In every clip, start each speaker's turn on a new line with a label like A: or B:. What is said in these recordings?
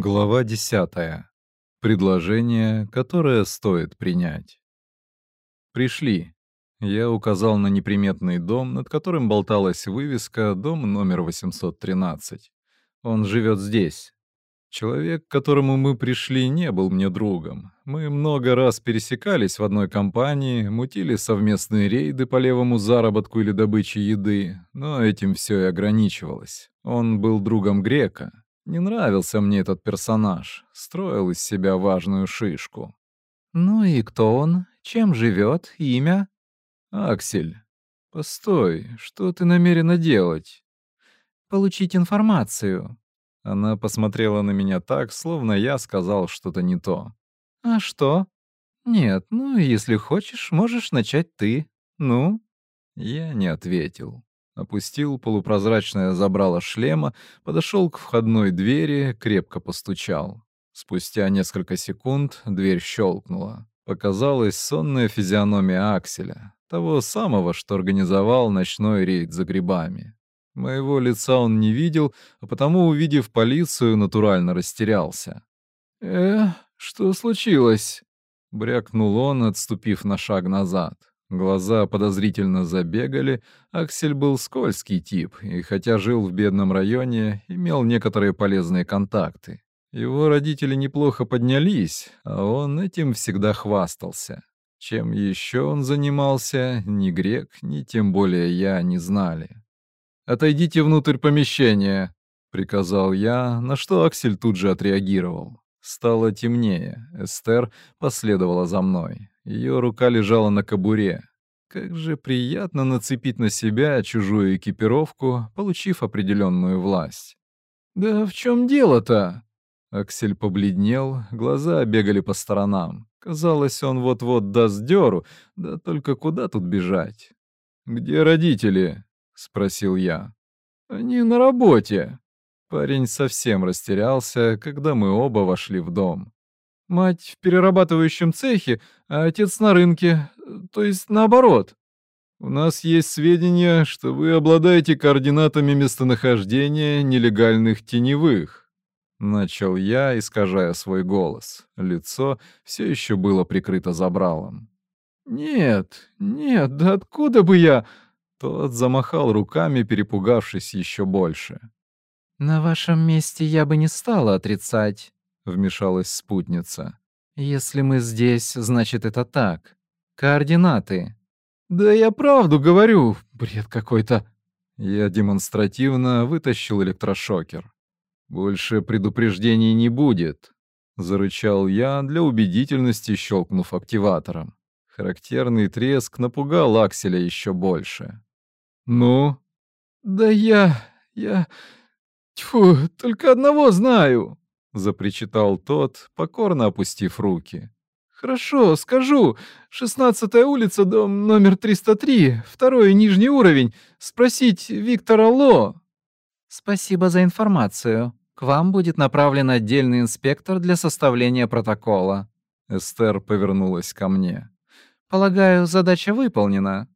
A: Глава 10. Предложение, которое стоит принять. Пришли. Я указал на неприметный дом, над которым болталась вывеска «Дом номер 813». Он живет здесь. Человек, к которому мы пришли, не был мне другом. Мы много раз пересекались в одной компании, мутили совместные рейды по левому заработку или добыче еды, но этим все и ограничивалось. Он был другом грека. Не нравился мне этот персонаж, строил из себя важную шишку.
B: «Ну и кто он? Чем живет? Имя?»
A: «Аксель». «Постой, что ты намерена делать?»
B: «Получить информацию».
A: Она посмотрела на меня так, словно я сказал что-то не то.
B: «А что?» «Нет, ну, если хочешь, можешь начать ты. Ну?»
A: Я не ответил опустил полупрозрачное забрало шлема, подошел к входной двери, крепко постучал. Спустя несколько секунд дверь щелкнула. Показалась сонная физиономия Акселя, того самого, что организовал ночной рейд за грибами. Моего лица он не видел, а потому, увидев полицию, натурально растерялся.
C: «Э, что случилось?»
A: — брякнул он, отступив на шаг назад. Глаза подозрительно забегали, Аксель был скользкий тип, и хотя жил в бедном районе, имел некоторые полезные контакты. Его родители неплохо поднялись, а он этим всегда хвастался. Чем еще он занимался, ни грек, ни тем более я не знали. «Отойдите внутрь помещения», — приказал я, на что Аксель тут же отреагировал. Стало темнее, Эстер последовала за мной. Ее рука лежала на кобуре. Как же приятно нацепить на себя чужую экипировку, получив определенную власть.
C: «Да в чем дело-то?»
A: Аксель побледнел, глаза бегали по сторонам. Казалось, он вот-вот даст дёру, да только куда тут бежать? «Где родители?» — спросил я.
C: «Они на работе».
A: Парень совсем растерялся, когда мы оба вошли в дом.
C: Мать в перерабатывающем цехе, а отец на рынке, то есть наоборот.
A: У нас есть сведения, что вы обладаете координатами местонахождения нелегальных теневых. Начал я, искажая свой голос. Лицо все еще было прикрыто забралом.
C: «Нет, нет, да откуда бы я?»
A: Тот замахал руками, перепугавшись еще больше.
B: «На вашем месте я бы не стала отрицать
A: вмешалась спутница.
B: «Если мы здесь, значит, это так. Координаты».
C: «Да я правду говорю. Бред какой-то».
A: Я демонстративно вытащил электрошокер. «Больше предупреждений не будет», — зарычал я для убедительности, щелкнув активатором. Характерный треск напугал Акселя еще больше.
C: «Ну?» «Да я... я... Тьфу, только одного знаю!»
A: — запричитал тот, покорно опустив руки.
C: «Хорошо, скажу. шестнадцатая улица, дом номер 303, второй нижний уровень. Спросить Виктора Ло».
B: «Спасибо за информацию. К вам будет направлен отдельный инспектор для составления протокола».
A: Эстер повернулась ко мне.
B: «Полагаю, задача выполнена».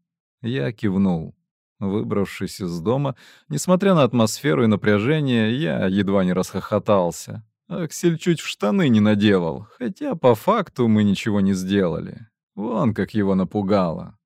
A: Я кивнул. Выбравшись из дома, несмотря на атмосферу и напряжение, я едва не расхохотался. Аксель чуть в штаны не наделал, хотя по факту мы ничего не сделали. Вон как его напугало.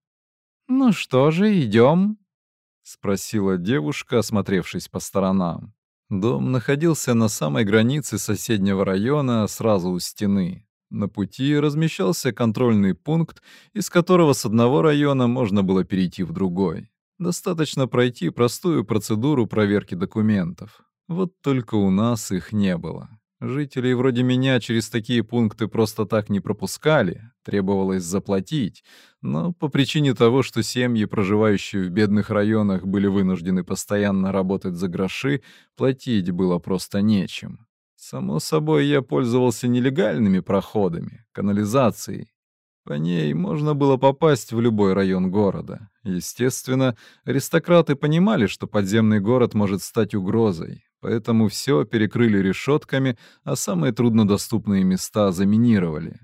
B: «Ну что же, идем?»
A: — спросила девушка, осмотревшись по сторонам. Дом находился на самой границе соседнего района, сразу у стены. На пути размещался контрольный пункт, из которого с одного района можно было перейти в другой. Достаточно пройти простую процедуру проверки документов. Вот только у нас их не было. Жителей вроде меня через такие пункты просто так не пропускали, требовалось заплатить, но по причине того, что семьи, проживающие в бедных районах, были вынуждены постоянно работать за гроши, платить было просто нечем. Само собой, я пользовался нелегальными проходами, канализацией. По ней можно было попасть в любой район города. Естественно, аристократы понимали, что подземный город может стать угрозой, поэтому все перекрыли решетками, а самые труднодоступные места заминировали.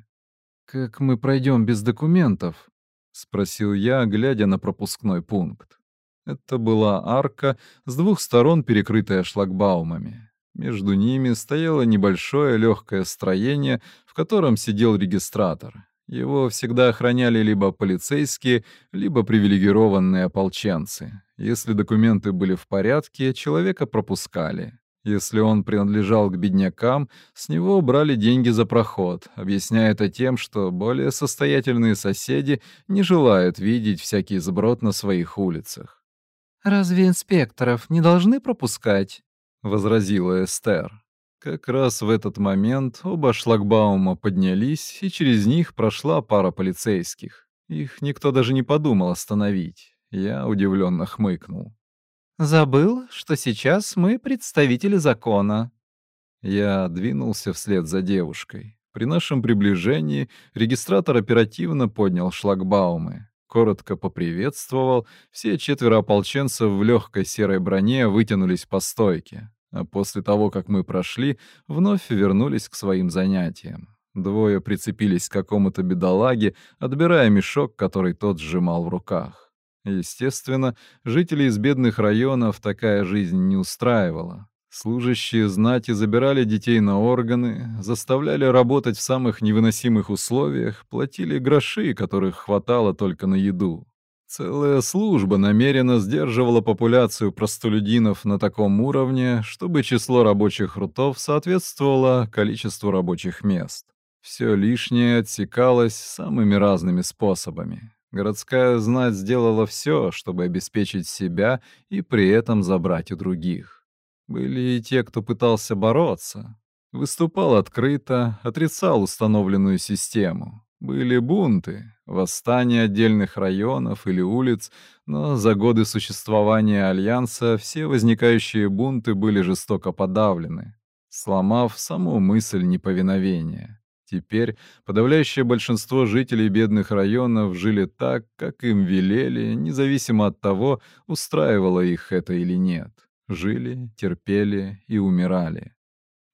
A: «Как мы пройдем без документов?» — спросил я, глядя на пропускной пункт. Это была арка, с двух сторон перекрытая шлагбаумами. Между ними стояло небольшое легкое строение, в котором сидел регистратор. Его всегда охраняли либо полицейские, либо привилегированные ополченцы. Если документы были в порядке, человека пропускали. Если он принадлежал к беднякам, с него брали деньги за проход, объясняя это тем, что более состоятельные соседи не желают видеть всякий сброд на своих улицах.
B: «Разве инспекторов не должны пропускать?»
A: — возразила Эстер. Как раз в этот момент оба шлагбаума поднялись, и через них прошла пара полицейских. Их никто даже не подумал остановить. Я удивленно хмыкнул.
B: «Забыл, что сейчас мы представители закона».
A: Я двинулся вслед за девушкой. При нашем приближении регистратор оперативно поднял шлагбаумы. Коротко поприветствовал, все четверо ополченцев в легкой серой броне вытянулись по стойке. После того, как мы прошли, вновь вернулись к своим занятиям. Двое прицепились к какому-то бедолаге, отбирая мешок, который тот сжимал в руках. Естественно, жителей из бедных районов такая жизнь не устраивала. Служащие знати забирали детей на органы, заставляли работать в самых невыносимых условиях, платили гроши, которых хватало только на еду. Целая служба намеренно сдерживала популяцию простолюдинов на таком уровне, чтобы число рабочих рутов соответствовало количеству рабочих мест. Все лишнее отсекалось самыми разными способами. Городская знать сделала все, чтобы обеспечить себя и при этом забрать у других. Были и те, кто пытался бороться. Выступал открыто, отрицал установленную систему. Были бунты, восстания отдельных районов или улиц, но за годы существования Альянса все возникающие бунты были жестоко подавлены, сломав саму мысль неповиновения. Теперь подавляющее большинство жителей бедных районов жили так, как им велели, независимо от того, устраивало их это или нет. Жили, терпели и умирали.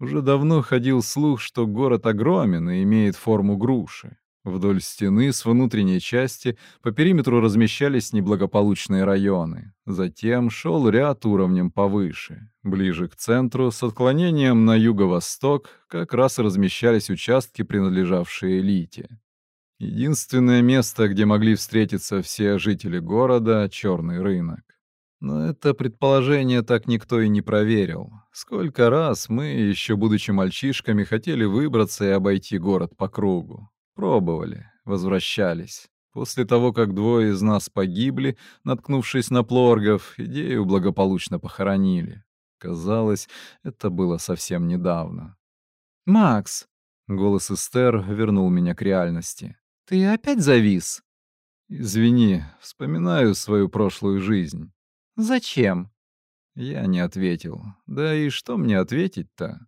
A: Уже давно ходил слух, что город огромен и имеет форму груши. Вдоль стены с внутренней части по периметру размещались неблагополучные районы. Затем шел ряд уровнем повыше. Ближе к центру, с отклонением на юго-восток, как раз и размещались участки, принадлежавшие элите. Единственное место, где могли встретиться все жители города — черный рынок. Но это предположение так никто и не проверил. Сколько раз мы, еще будучи мальчишками, хотели выбраться и обойти город по кругу пробовали, возвращались. После того, как двое из нас погибли, наткнувшись на плоргов, идею благополучно похоронили. Казалось, это было совсем недавно.
B: «Макс!»
A: — голос Эстер вернул меня к реальности.
B: «Ты опять завис?»
A: «Извини, вспоминаю свою прошлую жизнь».
B: «Зачем?»
A: Я не ответил. Да и что мне ответить-то?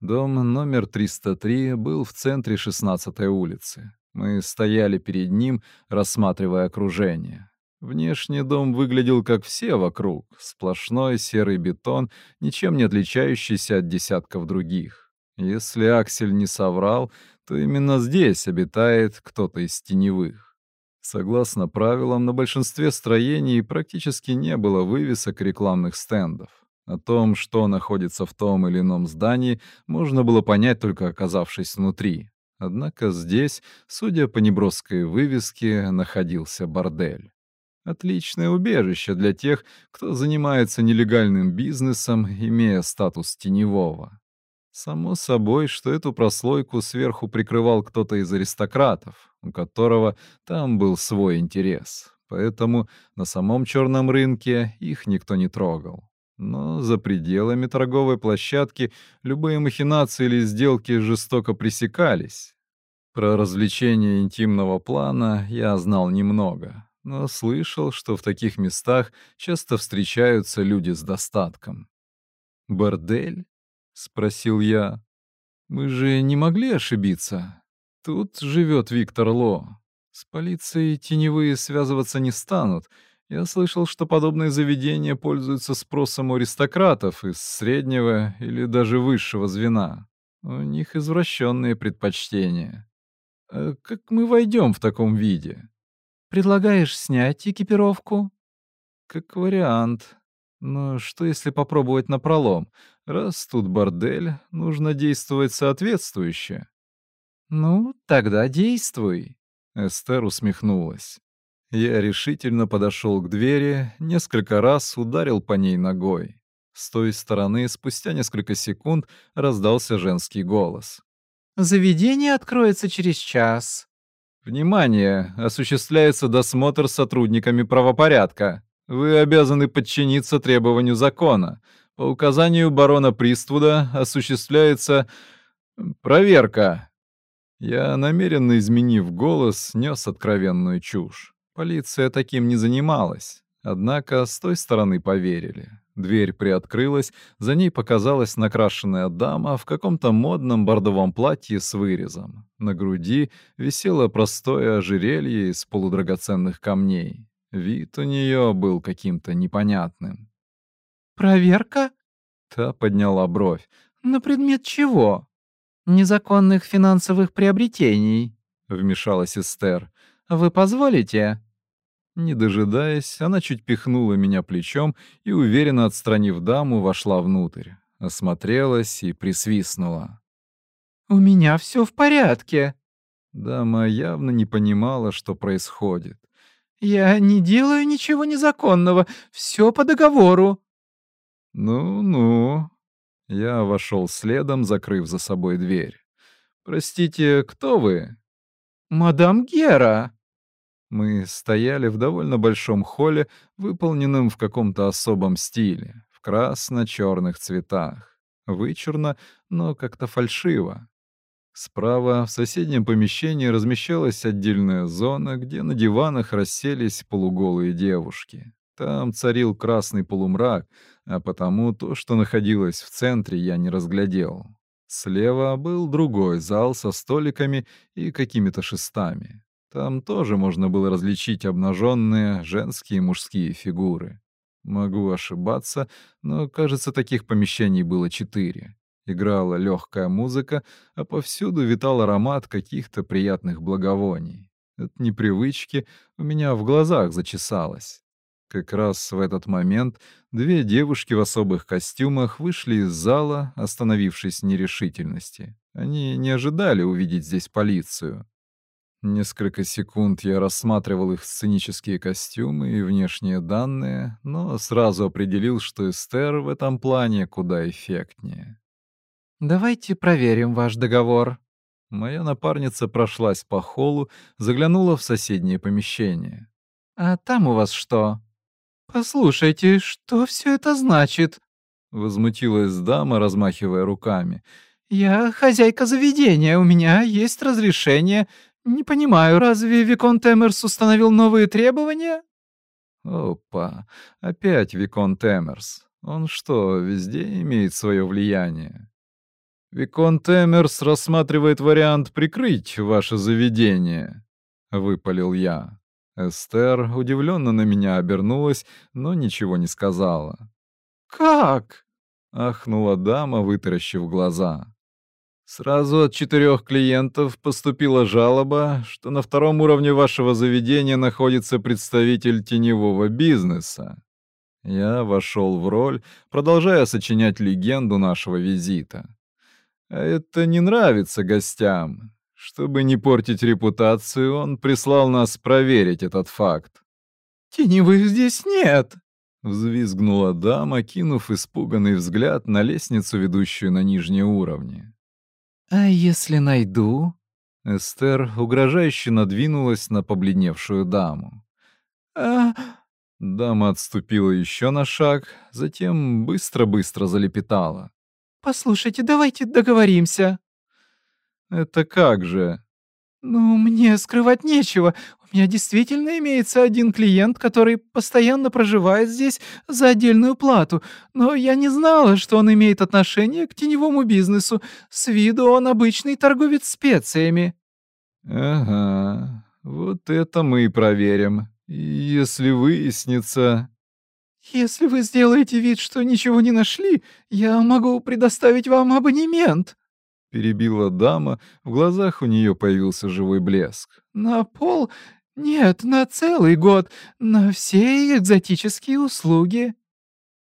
A: Дом номер 303 был в центре 16-й улицы. Мы стояли перед ним, рассматривая окружение. Внешний дом выглядел как все вокруг, сплошной серый бетон, ничем не отличающийся от десятков других. Если Аксель не соврал, то именно здесь обитает кто-то из теневых. Согласно правилам, на большинстве строений практически не было вывесок рекламных стендов о том, что находится в том или ином здании, можно было понять только оказавшись внутри. Однако здесь, судя по неброской вывеске, находился бордель. Отличное убежище для тех, кто занимается нелегальным бизнесом, имея статус теневого. Само собой, что эту прослойку сверху прикрывал кто-то из аристократов, у которого там был свой интерес. Поэтому на самом черном рынке их никто не трогал. Ну, но за пределами торговой площадки любые махинации или сделки жестоко пресекались. Про развлечения интимного плана я знал немного, но слышал, что в таких местах часто встречаются люди с достатком. «Бордель?» — спросил я. «Мы же не могли ошибиться. Тут живет Виктор Ло. С полицией теневые связываться не станут». Я слышал, что подобные заведения пользуются спросом у аристократов из среднего или даже высшего звена. У них извращенные предпочтения. А как мы войдем в таком виде?
B: Предлагаешь снять экипировку?
A: Как вариант. Но что если попробовать напролом? Раз тут бордель, нужно действовать соответствующе.
B: Ну, тогда действуй.
A: Эстер усмехнулась. Я решительно подошел к двери, несколько раз ударил по ней ногой. С той стороны спустя несколько секунд раздался женский голос.
B: «Заведение откроется через час».
A: «Внимание! Осуществляется досмотр сотрудниками правопорядка. Вы обязаны подчиниться требованию закона. По указанию барона Приствуда осуществляется проверка». Я, намеренно изменив голос, нес откровенную чушь. Полиция таким не занималась. Однако с той стороны поверили. Дверь приоткрылась, за ней показалась накрашенная дама в каком-то модном бордовом платье с вырезом. На груди висело простое ожерелье из полудрагоценных камней. Вид у нее был каким-то непонятным.
B: «Проверка?»
A: Та подняла бровь.
B: «На предмет чего?» «Незаконных финансовых приобретений», — вмешалась Эстер. «Вы позволите?»
A: Не дожидаясь, она чуть пихнула меня плечом и, уверенно отстранив даму, вошла внутрь, осмотрелась и присвистнула.
B: «У меня все в порядке».
A: Дама явно не понимала, что происходит.
B: «Я не делаю ничего незаконного, все по договору».
A: «Ну-ну». Я вошел следом, закрыв за собой дверь. «Простите, кто вы?»
B: «Мадам Гера»,
A: мы стояли в довольно большом холле, выполненном в каком-то особом стиле, в красно-черных цветах. Вычурно, но как-то фальшиво. Справа в соседнем помещении размещалась отдельная зона, где на диванах расселись полуголые девушки. Там царил красный полумрак, а потому то, что находилось в центре, я не разглядел. Слева был другой зал со столиками и какими-то шестами. Там тоже можно было различить обнаженные женские и мужские фигуры. Могу ошибаться, но, кажется, таких помещений было четыре. Играла легкая музыка, а повсюду витал аромат каких-то приятных благовоний. От непривычки у меня в глазах зачесалось. Как раз в этот момент две девушки в особых костюмах вышли из зала, остановившись в нерешительности. Они не ожидали увидеть здесь полицию. Несколько секунд я рассматривал их сценические костюмы и внешние данные, но сразу определил, что Эстер в этом плане куда эффектнее.
B: «Давайте проверим ваш договор».
A: Моя напарница прошлась по холлу, заглянула в соседнее помещение.
B: «А там у вас что?» «Послушайте, что все это значит?»
A: — возмутилась дама, размахивая руками.
B: «Я хозяйка заведения, у меня есть разрешение, не понимаю, разве виконт Эмерс установил новые требования?
A: Опа, опять виконт Эмерс. Он что, везде имеет свое влияние? Виконт Эмерс рассматривает вариант прикрыть ваше заведение, выпалил я. Эстер удивленно на меня обернулась, но ничего не сказала.
B: Как?
A: ахнула дама, вытаращив глаза. Сразу от четырех клиентов поступила жалоба, что на втором уровне вашего заведения находится представитель теневого бизнеса. Я вошел в роль, продолжая сочинять легенду нашего визита. А это не нравится гостям. Чтобы не портить репутацию, он прислал нас проверить этот факт.
B: «Теневых здесь нет!»
A: — взвизгнула дама, кинув испуганный взгляд на лестницу, ведущую на нижние уровни.
B: «А если найду?»
A: Эстер угрожающе надвинулась на побледневшую даму.
B: «А...»
A: Дама отступила еще на шаг, затем быстро-быстро залепетала.
B: «Послушайте, давайте договоримся».
A: «Это как же?»
B: «Ну, мне скрывать нечего меня действительно имеется один клиент, который постоянно проживает здесь за отдельную плату, но я не знала, что он имеет отношение к теневому бизнесу. С виду он обычный торговец специями».
A: «Ага, вот это мы и проверим, если выяснится...»
B: «Если вы сделаете вид, что ничего не нашли, я могу предоставить вам абонемент», —
A: перебила дама, в глазах у нее появился живой блеск.
B: «На пол нет, на целый год, на все экзотические услуги.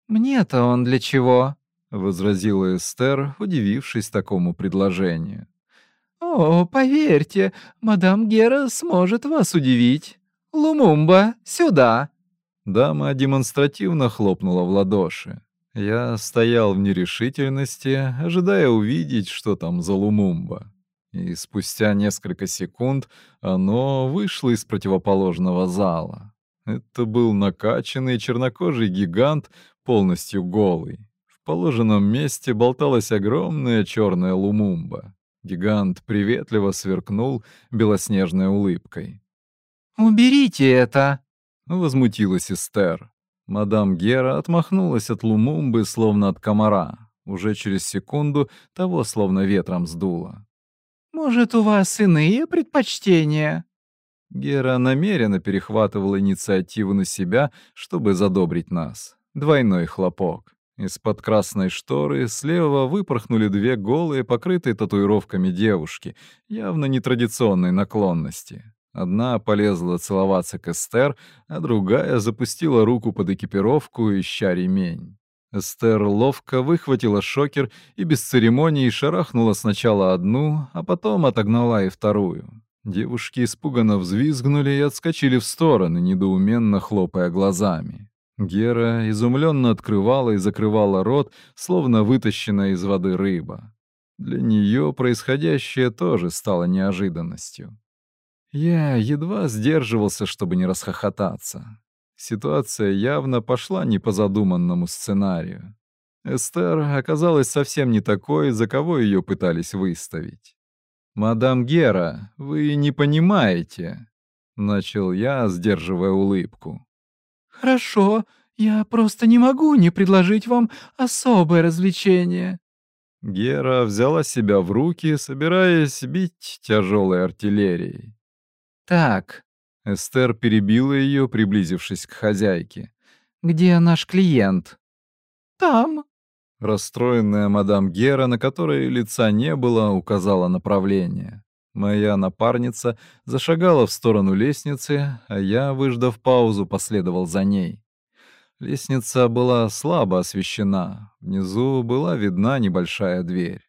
B: Мне-то он для чего?
A: возразила Эстер, удивившись такому предложению.
B: О, поверьте, мадам Гера сможет вас удивить. Лумумба, сюда.
A: Дама демонстративно хлопнула в ладоши. Я стоял в нерешительности, ожидая увидеть, что там за Лумумба. И спустя несколько секунд оно вышло из противоположного зала. Это был накачанный чернокожий гигант, полностью голый. В положенном месте болталась огромная черная лумумба. Гигант приветливо сверкнул белоснежной улыбкой.
B: «Уберите это!»
A: — возмутилась Эстер. Мадам Гера отмахнулась от Лумумбы, словно от комара. Уже через секунду того словно ветром сдуло.
B: Может, у вас иные предпочтения?»
A: Гера намеренно перехватывал инициативу на себя, чтобы задобрить нас. Двойной хлопок. Из-под красной шторы слева выпорхнули две голые, покрытые татуировками девушки, явно нетрадиционной наклонности. Одна полезла целоваться к Эстер, а другая запустила руку под экипировку, ища ремень. Стерловка выхватила шокер и без церемонии шарахнула сначала одну, а потом отогнала и вторую. Девушки испуганно взвизгнули и отскочили в стороны, недоуменно хлопая глазами. Гера изумленно открывала и закрывала рот, словно вытащенная из воды рыба. Для нее происходящее тоже стало неожиданностью. Я едва сдерживался, чтобы не расхохотаться. Ситуация явно пошла не по задуманному сценарию. Эстер оказалась совсем не такой, за кого ее пытались выставить. «Мадам Гера, вы не понимаете», — начал я, сдерживая улыбку.
B: «Хорошо, я просто не могу не предложить вам особое развлечение».
A: Гера взяла себя в руки, собираясь бить тяжелой артиллерией.
B: «Так,
A: Эстер перебила ее, приблизившись к хозяйке.
B: «Где наш клиент?» «Там».
A: Расстроенная мадам Гера, на которой лица не было, указала направление. Моя напарница зашагала в сторону лестницы, а я, выждав паузу, последовал за ней. Лестница была слабо освещена, внизу была видна небольшая дверь.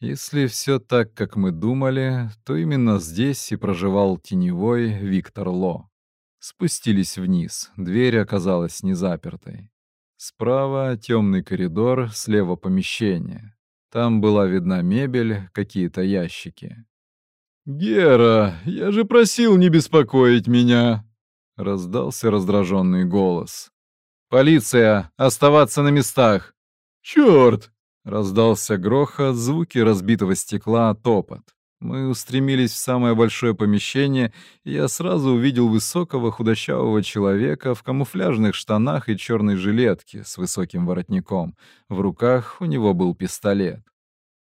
A: Если все так, как мы думали, то именно здесь и проживал теневой Виктор Ло. Спустились вниз, дверь оказалась незапертой. Справа темный коридор, слева помещение. Там была видна мебель, какие-то ящики. «Гера, я же просил не беспокоить меня!» — раздался раздраженный голос. «Полиция! Оставаться на местах!» «Черт! Раздался грохот, звуки разбитого стекла, топот. Мы устремились в самое большое помещение, и я сразу увидел высокого худощавого человека в камуфляжных штанах и черной жилетке с высоким воротником. В руках у него был пистолет.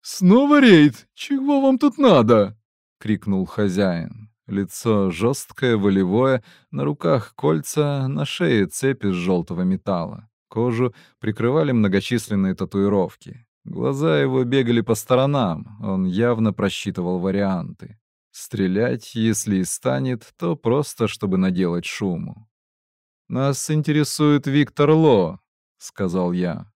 A: «Снова рейд! Чего вам тут надо?» — крикнул хозяин. Лицо жесткое, волевое, на руках кольца, на шее цепи из желтого металла. Кожу прикрывали многочисленные татуировки. Глаза его бегали по сторонам, он явно просчитывал варианты. Стрелять, если и станет, то просто, чтобы наделать шуму. «Нас интересует Виктор Ло», — сказал я.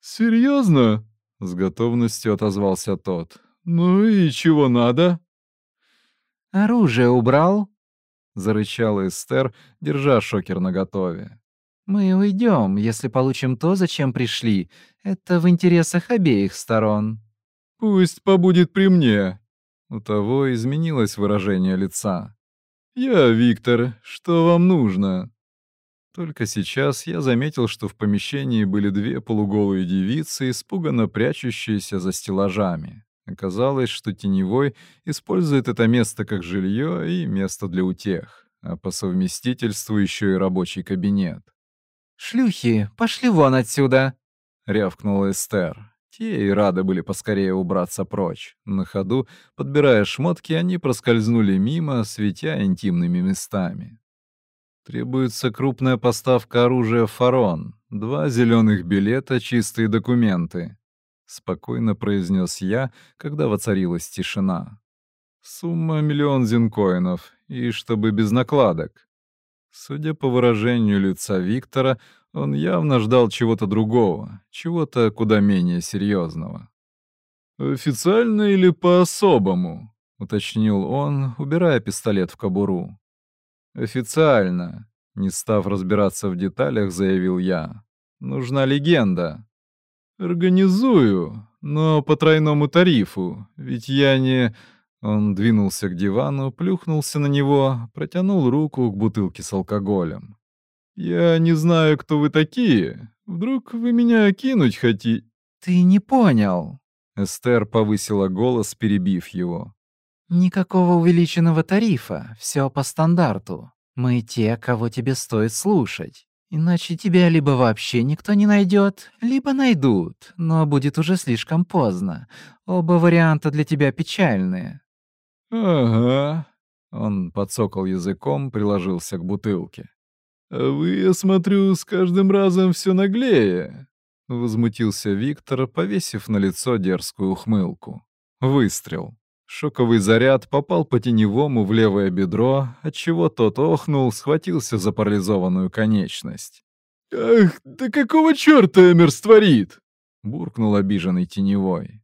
A: «Серьезно?» — с готовностью отозвался тот. «Ну и чего надо?»
B: «Оружие убрал?»
A: — зарычала Эстер, держа шокер наготове.
B: Мы уйдем, если получим то, зачем пришли. Это в интересах обеих сторон».
A: «Пусть побудет при мне». У того изменилось выражение лица. «Я Виктор. Что вам нужно?» Только сейчас я заметил, что в помещении были две полуголые девицы, испуганно прячущиеся за стеллажами. Оказалось, что Теневой использует это место как жилье и место для утех, а по совместительству еще и рабочий кабинет.
B: Шлюхи, пошли вон отсюда!»
A: — Рявкнул Эстер. Те и рады были поскорее убраться прочь. На ходу, подбирая шмотки, они проскользнули мимо, светя интимными местами. Требуется крупная поставка оружия «Фарон», два зеленых билета, чистые документы. Спокойно произнес я, когда воцарилась тишина. Сумма миллион зинкоинов, и чтобы без накладок. Судя по выражению лица Виктора, он явно ждал чего-то другого, чего-то куда менее серьезного. «Официально или по-особому?» — уточнил он, убирая пистолет в кобуру. «Официально», — не став разбираться в деталях, заявил я. «Нужна легенда». «Организую, но по тройному тарифу, ведь я не...» Он двинулся к дивану, плюхнулся на него, протянул руку к бутылке с алкоголем. «Я не знаю, кто вы такие. Вдруг вы меня кинуть хотите?»
B: «Ты не понял».
A: Эстер повысила голос, перебив его.
B: «Никакого увеличенного тарифа, все по стандарту. Мы те, кого тебе стоит слушать. Иначе тебя либо вообще никто не найдет, либо найдут, но будет уже слишком поздно. Оба варианта для тебя печальные.
A: «Ага». Он подсокал языком, приложился к бутылке. «А «Вы, я смотрю, с каждым разом все наглее», — возмутился Виктор, повесив на лицо дерзкую ухмылку. Выстрел. Шоковый заряд попал по теневому в левое бедро, отчего тот охнул, схватился за парализованную конечность. «Ах, да какого черта Эмерс творит?» — буркнул обиженный теневой.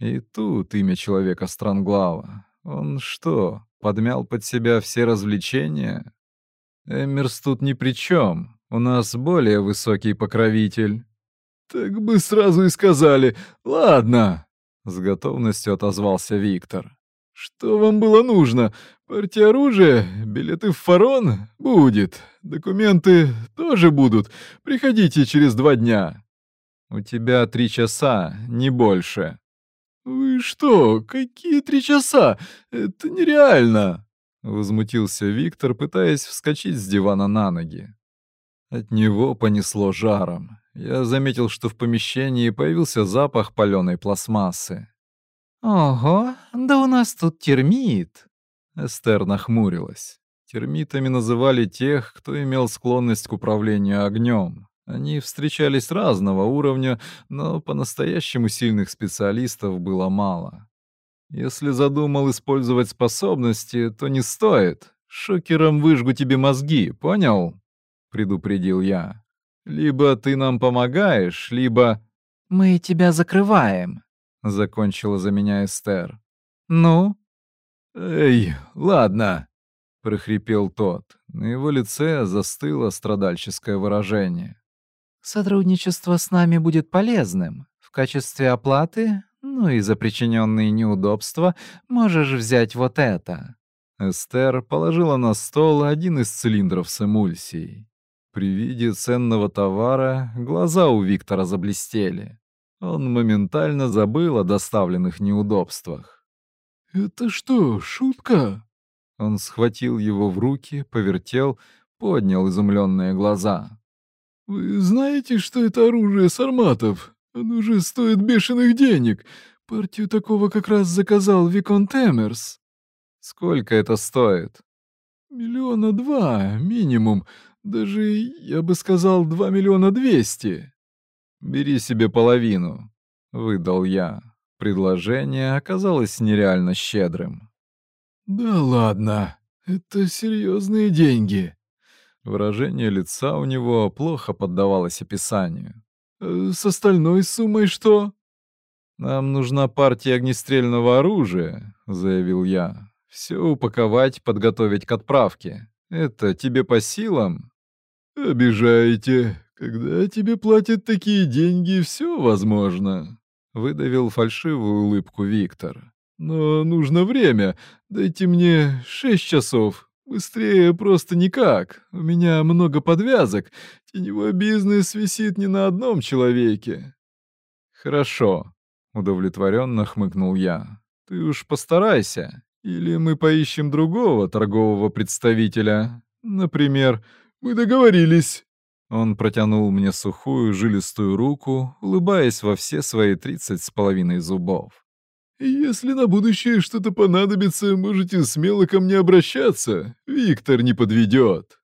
A: И тут имя человека Странглава. Он что, подмял под себя все развлечения? Эмерс тут ни при чем. У нас более высокий покровитель. Так бы сразу и сказали. Ладно, с готовностью отозвался Виктор. Что вам было нужно? Партия оружия, билеты в Фарон будет, документы тоже будут. Приходите через два дня. У тебя три часа, не больше. «Вы что, какие три часа? Это нереально!» Возмутился Виктор, пытаясь вскочить с дивана на ноги. От него понесло жаром. Я заметил, что в помещении появился запах паленой пластмассы.
B: «Ого, да у нас тут термит!»
A: Эстер нахмурилась. Термитами называли тех, кто имел склонность к управлению огнем. Они встречались разного уровня, но по-настоящему сильных специалистов было мало. Если задумал использовать способности, то не стоит. Шокером выжгу тебе мозги, понял? предупредил я. Либо ты нам помогаешь, либо
B: мы тебя закрываем,
A: закончила за меня Эстер.
B: Ну?
A: Эй, ладно, прохрипел тот. На его лице застыло страдальческое выражение.
B: Сотрудничество с нами будет полезным. В качестве оплаты, ну и за причиненные неудобства, можешь взять вот это».
A: Эстер положила на стол один из цилиндров с эмульсией. При виде ценного товара глаза у Виктора заблестели. Он моментально забыл о доставленных неудобствах. «Это что, шутка?» Он схватил его в руки, повертел, поднял изумленные глаза. Вы знаете, что это оружие Сарматов? Оно же стоит бешеных денег. Партию такого как раз заказал Виконт Эмерс. Сколько это стоит? Миллиона два, минимум. Даже, я бы сказал, два миллиона двести. Бери себе половину, — выдал я. Предложение оказалось нереально щедрым. Да ладно, это серьезные деньги. Выражение лица у него плохо поддавалось описанию. «Э, «С остальной суммой что?» «Нам нужна партия огнестрельного оружия», — заявил я. «Все упаковать, подготовить к отправке. Это тебе по силам?» «Обижаете. Когда тебе платят такие деньги, все возможно», — выдавил фальшивую улыбку Виктор. «Но нужно время. Дайте мне шесть часов. Быстрее просто никак. У меня много подвязок. Теневой бизнес висит не на одном человеке. Хорошо, удовлетворенно хмыкнул я. Ты уж постарайся. Или мы поищем другого торгового представителя. Например, мы договорились. Он протянул мне сухую жилистую руку, улыбаясь во все свои тридцать с половиной зубов. Если на будущее что-то понадобится, можете смело ко мне обращаться. Виктор не подведет.